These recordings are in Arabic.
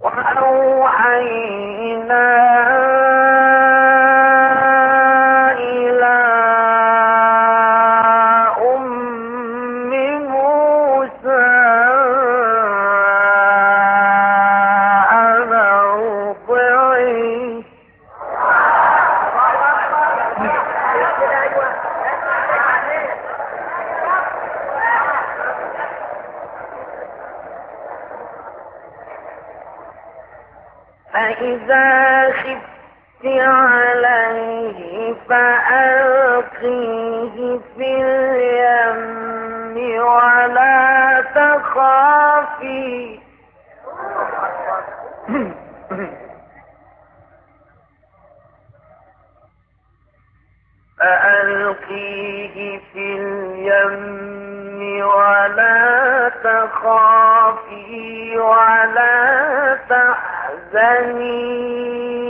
وأوحينا فإذا خفت عليه فألقيه في اليم ولا تخافي. فألقيه في اليم ولا تخافي ولا الزمين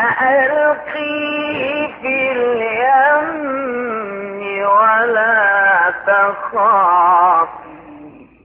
فألقيه في اليم ولا تخافي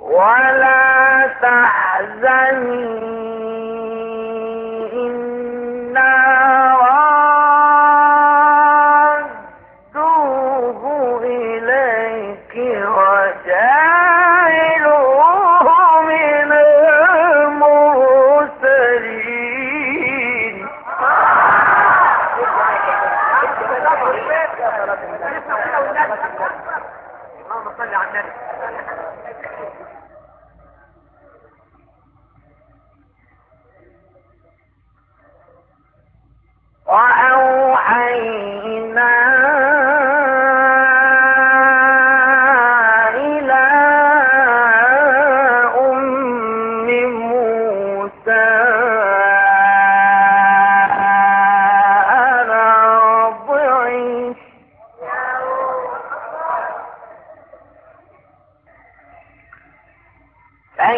ولا تحزني. على النبي. وأوحينا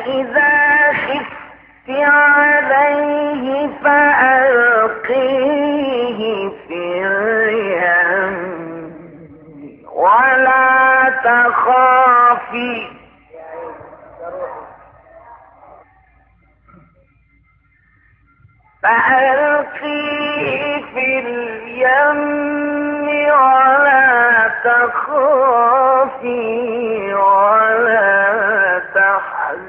فإذا خفت عليه فألقيه في اليم. ولا تخافي. فألقيه في اليم ولا تخافي.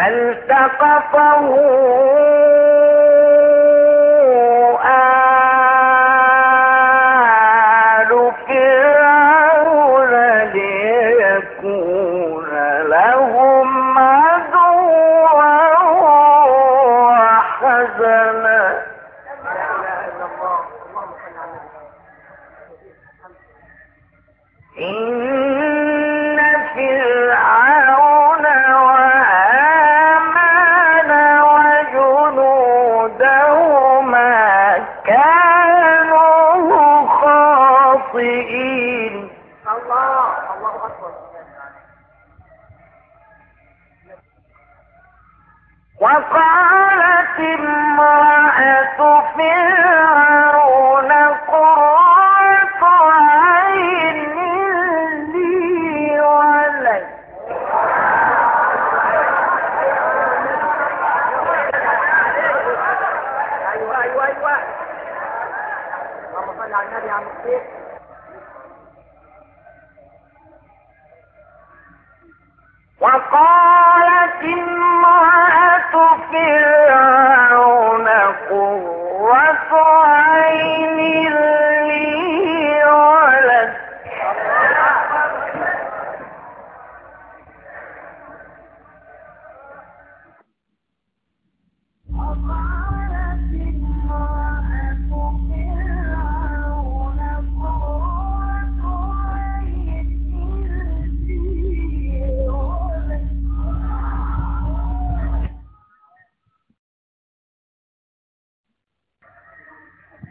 فالتقطه آل فرعون ليكون لهم عدوا وحزنا. إن وقالت امرأة فرعون وقالت امرأة فرعون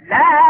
لا